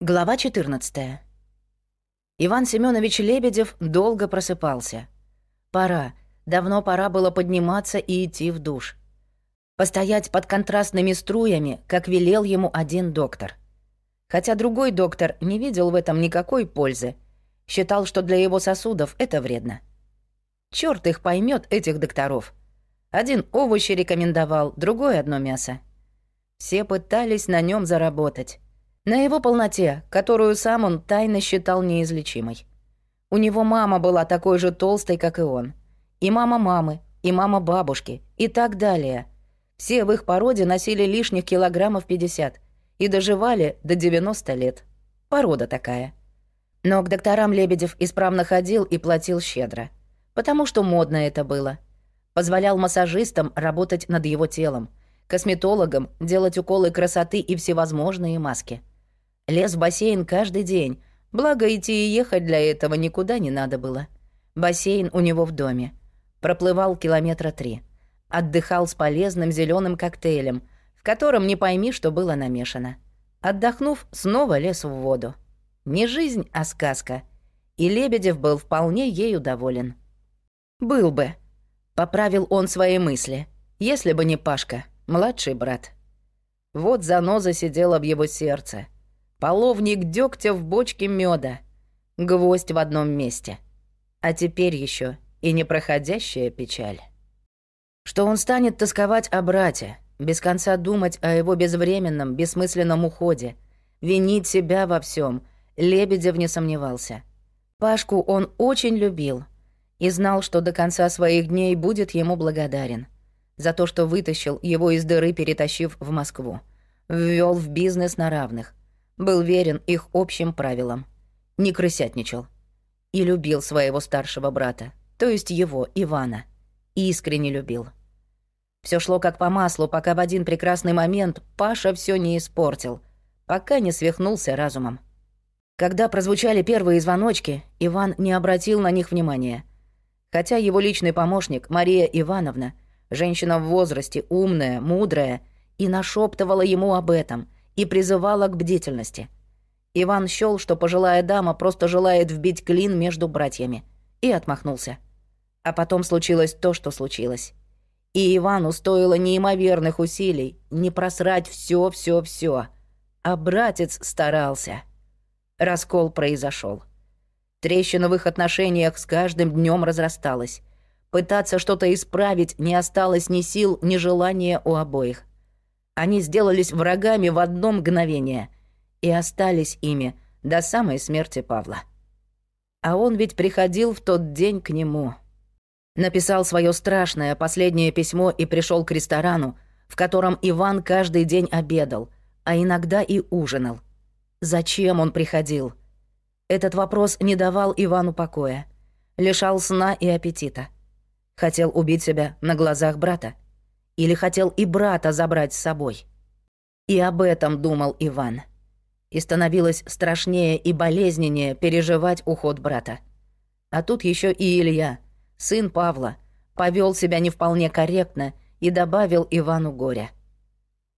Глава 14. Иван Семенович Лебедев долго просыпался. Пора, давно пора было подниматься и идти в душ. Постоять под контрастными струями, как велел ему один доктор. Хотя другой доктор не видел в этом никакой пользы. Считал, что для его сосудов это вредно. Черт их поймет этих докторов. Один овощи рекомендовал, другой одно мясо. Все пытались на нем заработать. На его полноте, которую сам он тайно считал неизлечимой. У него мама была такой же толстой, как и он. И мама мамы, и мама бабушки, и так далее. Все в их породе носили лишних килограммов 50 и доживали до 90 лет. Порода такая. Но к докторам Лебедев исправно ходил и платил щедро. Потому что модно это было. Позволял массажистам работать над его телом, косметологам делать уколы красоты и всевозможные маски – Лез в бассейн каждый день. Благо, идти и ехать для этого никуда не надо было. Бассейн у него в доме. Проплывал километра три. Отдыхал с полезным зеленым коктейлем, в котором не пойми, что было намешано. Отдохнув, снова лез в воду. Не жизнь, а сказка. И Лебедев был вполне ею доволен. «Был бы», — поправил он свои мысли, «если бы не Пашка, младший брат». Вот заноза сидела в его сердце — Половник дегтя в бочке меда, гвоздь в одном месте. А теперь еще и непроходящая печаль. Что он станет тосковать о брате, без конца думать о его безвременном, бессмысленном уходе, винить себя во всем, Лебедев не сомневался. Пашку он очень любил и знал, что до конца своих дней будет ему благодарен за то, что вытащил его из дыры, перетащив в Москву, ввел в бизнес на равных, был верен их общим правилам. Не крысятничал. И любил своего старшего брата, то есть его, Ивана. Искренне любил. Все шло как по маслу, пока в один прекрасный момент Паша все не испортил, пока не свихнулся разумом. Когда прозвучали первые звоночки, Иван не обратил на них внимания. Хотя его личный помощник, Мария Ивановна, женщина в возрасте, умная, мудрая, и нашептывала ему об этом — и призывала к бдительности. Иван счёл, что пожилая дама просто желает вбить клин между братьями, и отмахнулся. А потом случилось то, что случилось. И Ивану стоило неимоверных усилий не просрать все, все, все. А братец старался. Раскол произошел. Трещина в их отношениях с каждым днем разрасталась. Пытаться что-то исправить не осталось ни сил, ни желания у обоих. Они сделались врагами в одно мгновение и остались ими до самой смерти Павла. А он ведь приходил в тот день к нему. Написал свое страшное последнее письмо и пришел к ресторану, в котором Иван каждый день обедал, а иногда и ужинал. Зачем он приходил? Этот вопрос не давал Ивану покоя, лишал сна и аппетита. Хотел убить себя на глазах брата. Или хотел и брата забрать с собой? И об этом думал Иван. И становилось страшнее и болезненнее переживать уход брата. А тут еще и Илья, сын Павла, повел себя не вполне корректно и добавил Ивану горя.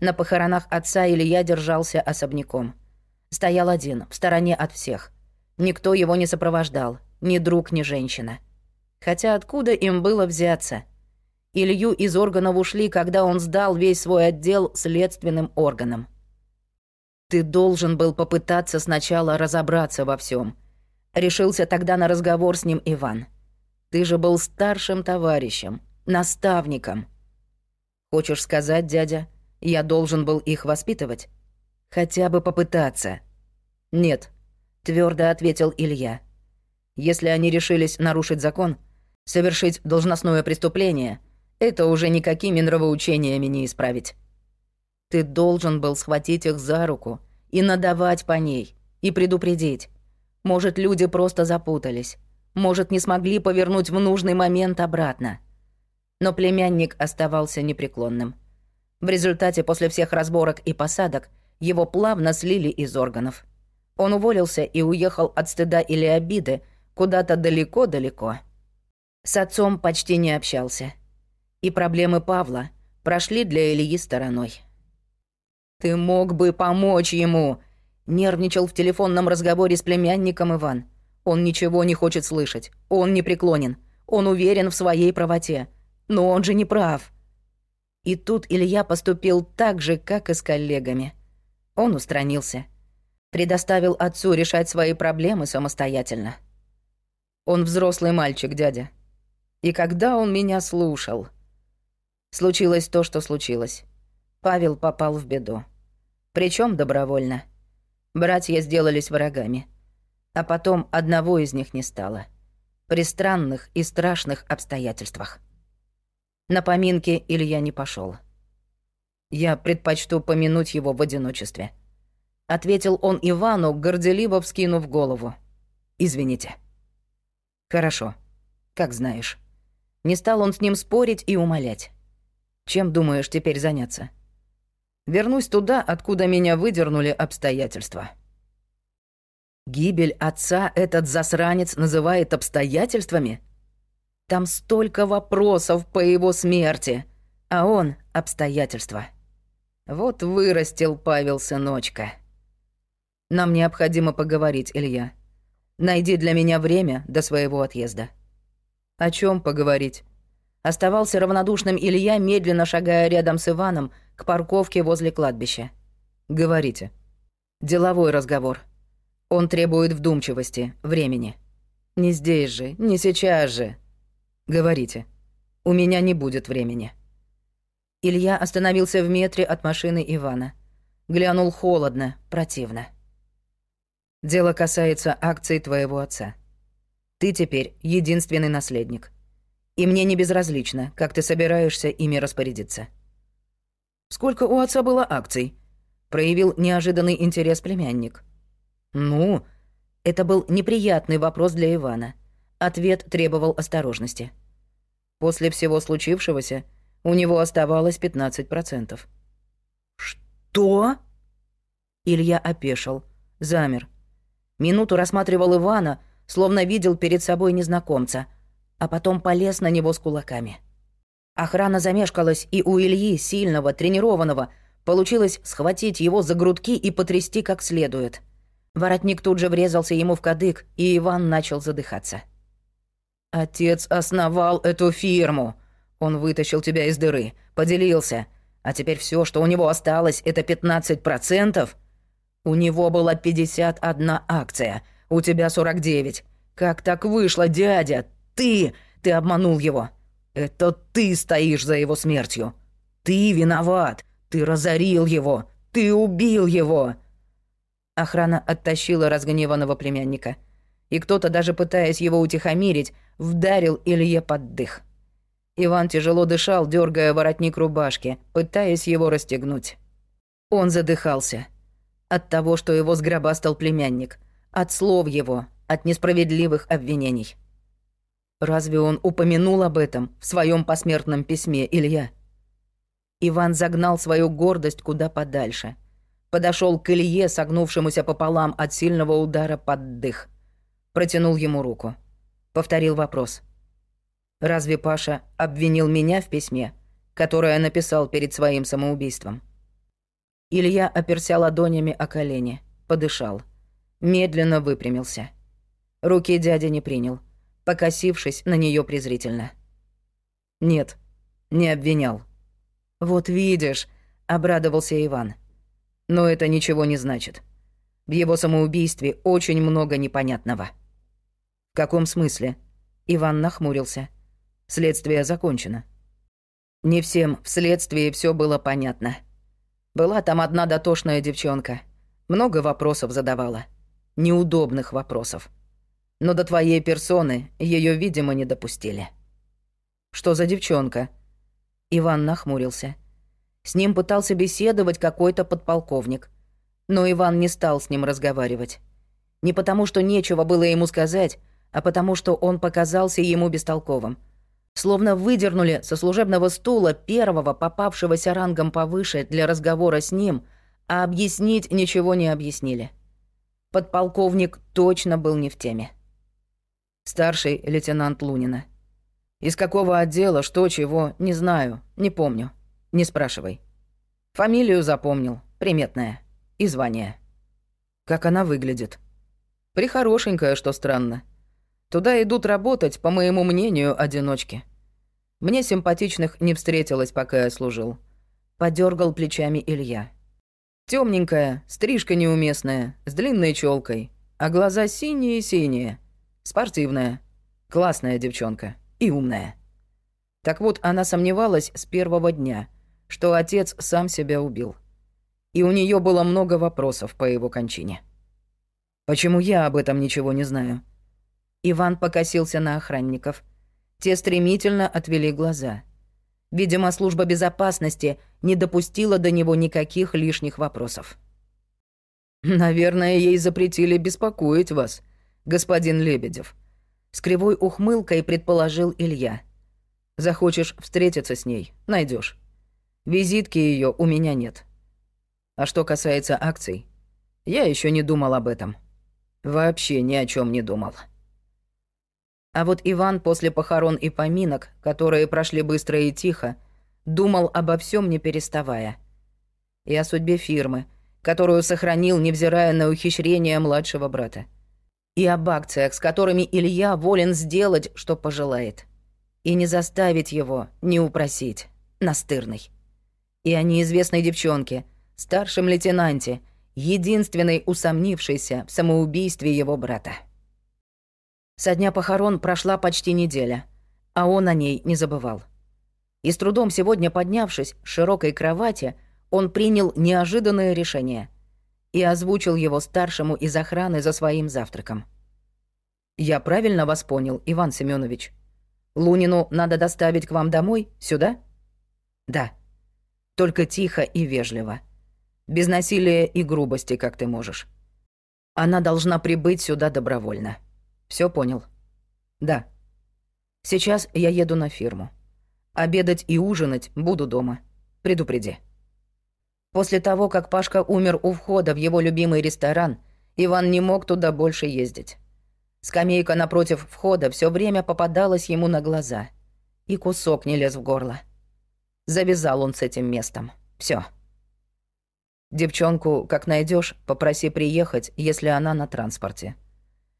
На похоронах отца Илья держался особняком. Стоял один, в стороне от всех. Никто его не сопровождал, ни друг, ни женщина. Хотя откуда им было взяться? Илью из органов ушли, когда он сдал весь свой отдел следственным органам. Ты должен был попытаться сначала разобраться во всем. Решился тогда на разговор с ним Иван. Ты же был старшим товарищем, наставником. Хочешь сказать, дядя, я должен был их воспитывать? Хотя бы попытаться. Нет, твердо ответил Илья. Если они решились нарушить закон, совершить должностное преступление — это уже никакими нравоучениями не исправить. Ты должен был схватить их за руку и надавать по ней, и предупредить. Может, люди просто запутались. Может, не смогли повернуть в нужный момент обратно. Но племянник оставался непреклонным. В результате после всех разборок и посадок его плавно слили из органов. Он уволился и уехал от стыда или обиды куда-то далеко-далеко. С отцом почти не общался и проблемы Павла прошли для Ильи стороной. «Ты мог бы помочь ему!» — Нервничал в телефонном разговоре с племянником Иван. Он ничего не хочет слышать. Он не преклонен. Он уверен в своей правоте. Но он же не прав. И тут Илья поступил так же, как и с коллегами. Он устранился. Предоставил отцу решать свои проблемы самостоятельно. Он взрослый мальчик, дядя. И когда он меня слушал? Случилось то, что случилось. Павел попал в беду. Причем добровольно. Братья сделались врагами. А потом одного из них не стало. При странных и страшных обстоятельствах. На поминки Илья не пошел. Я предпочту помянуть его в одиночестве. Ответил он Ивану, горделиво вскинув голову. Извините. Хорошо. Как знаешь. Не стал он с ним спорить и умолять. Чем думаешь теперь заняться? Вернусь туда, откуда меня выдернули обстоятельства. Гибель отца этот засранец называет обстоятельствами? Там столько вопросов по его смерти, а он — обстоятельства. Вот вырастил Павел сыночка. Нам необходимо поговорить, Илья. Найди для меня время до своего отъезда. О чем поговорить? Оставался равнодушным Илья, медленно шагая рядом с Иваном к парковке возле кладбища. «Говорите». «Деловой разговор. Он требует вдумчивости, времени. Не здесь же, не сейчас же». «Говорите. У меня не будет времени». Илья остановился в метре от машины Ивана. Глянул холодно, противно. «Дело касается акций твоего отца. Ты теперь единственный наследник. И мне не безразлично, как ты собираешься ими распорядиться. Сколько у отца было акций? Проявил неожиданный интерес племянник. Ну, это был неприятный вопрос для Ивана. Ответ требовал осторожности. После всего случившегося у него оставалось 15%. «Что?» Илья опешил, замер. Минуту рассматривал Ивана, словно видел перед собой незнакомца — а потом полез на него с кулаками. Охрана замешкалась, и у Ильи, сильного, тренированного, получилось схватить его за грудки и потрясти как следует. Воротник тут же врезался ему в кадык, и Иван начал задыхаться. «Отец основал эту фирму. Он вытащил тебя из дыры, поделился. А теперь все, что у него осталось, это 15%? У него была 51 акция, у тебя 49. Как так вышло, дядя? Ты! Ты обманул его! Это ты стоишь за его смертью! Ты виноват! Ты разорил его! Ты убил его!» Охрана оттащила разгневанного племянника. И кто-то, даже пытаясь его утихомирить, вдарил Илье под дых. Иван тяжело дышал, дергая воротник рубашки, пытаясь его расстегнуть. Он задыхался. От того, что его сгробастал племянник. От слов его, от несправедливых обвинений. Разве он упомянул об этом в своем посмертном письме, Илья? Иван загнал свою гордость куда подальше. Подошел к Илье, согнувшемуся пополам от сильного удара под дых. Протянул ему руку. Повторил вопрос. «Разве Паша обвинил меня в письме, которое написал перед своим самоубийством?» Илья оперся ладонями о колени, подышал. Медленно выпрямился. Руки дядя не принял — покосившись на нее презрительно. «Нет, не обвинял». «Вот видишь», — обрадовался Иван. «Но это ничего не значит. В его самоубийстве очень много непонятного». «В каком смысле?» Иван нахмурился. «Следствие закончено». Не всем в следствии все было понятно. Была там одна дотошная девчонка. Много вопросов задавала. Неудобных вопросов но до твоей персоны ее, видимо, не допустили». «Что за девчонка?» Иван нахмурился. С ним пытался беседовать какой-то подполковник. Но Иван не стал с ним разговаривать. Не потому, что нечего было ему сказать, а потому, что он показался ему бестолковым. Словно выдернули со служебного стула первого, попавшегося рангом повыше для разговора с ним, а объяснить ничего не объяснили. Подполковник точно был не в теме. Старший лейтенант Лунина. Из какого отдела, что, чего, не знаю, не помню. Не спрашивай. Фамилию запомнил, приметная. И звание. Как она выглядит? Прихорошенькая, что странно. Туда идут работать, по моему мнению, одиночки. Мне симпатичных не встретилось, пока я служил. Подергал плечами Илья. Темненькая, стрижка неуместная, с длинной челкой, а глаза синие-синие. Спортивная. Классная девчонка. И умная. Так вот, она сомневалась с первого дня, что отец сам себя убил. И у нее было много вопросов по его кончине. Почему я об этом ничего не знаю? Иван покосился на охранников. Те стремительно отвели глаза. Видимо, служба безопасности не допустила до него никаких лишних вопросов. «Наверное, ей запретили беспокоить вас, господин Лебедев», — с кривой ухмылкой предположил Илья. «Захочешь встретиться с ней, найдешь. Визитки ее у меня нет. А что касается акций, я еще не думал об этом. Вообще ни о чем не думал». А вот Иван после похорон и поминок, которые прошли быстро и тихо, думал обо всем не переставая. И о судьбе фирмы, которую сохранил, невзирая на ухищрения младшего брата. И об акциях, с которыми Илья волен сделать, что пожелает. И не заставить его, не упросить. Настырный. И о неизвестной девчонке, старшем лейтенанте, единственной усомнившейся в самоубийстве его брата. Со дня похорон прошла почти неделя, а он о ней не забывал. И с трудом сегодня поднявшись с широкой кровати, он принял неожиданное решение и озвучил его старшему из охраны за своим завтраком. «Я правильно вас понял, Иван Семенович? Лунину надо доставить к вам домой, сюда?» «Да. Только тихо и вежливо. Без насилия и грубости, как ты можешь. Она должна прибыть сюда добровольно». Все понял? Да. Сейчас я еду на фирму. Обедать и ужинать буду дома. Предупреди. После того, как Пашка умер у входа в его любимый ресторан, Иван не мог туда больше ездить. Скамейка напротив входа все время попадалась ему на глаза. И кусок не лез в горло. Завязал он с этим местом. Все. Девчонку, как найдешь, попроси приехать, если она на транспорте.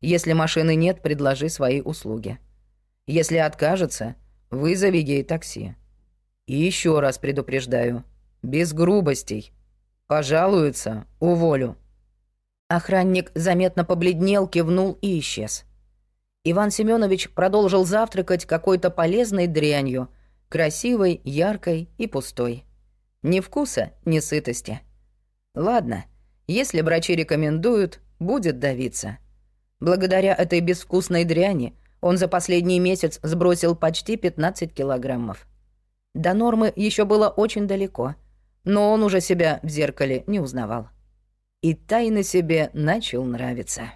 Если машины нет, предложи свои услуги. Если откажется, вызови ей такси. И еще раз предупреждаю, без грубостей. Пожалуются, уволю». Охранник заметно побледнел, кивнул и исчез. Иван Семенович продолжил завтракать какой-то полезной дрянью, красивой, яркой и пустой. Ни вкуса, ни сытости. Ладно, если врачи рекомендуют, будет давиться. Благодаря этой безвкусной дряни он за последний месяц сбросил почти 15 килограммов. До нормы еще было очень далеко, но он уже себя в зеркале не узнавал. И тайно себе начал нравиться.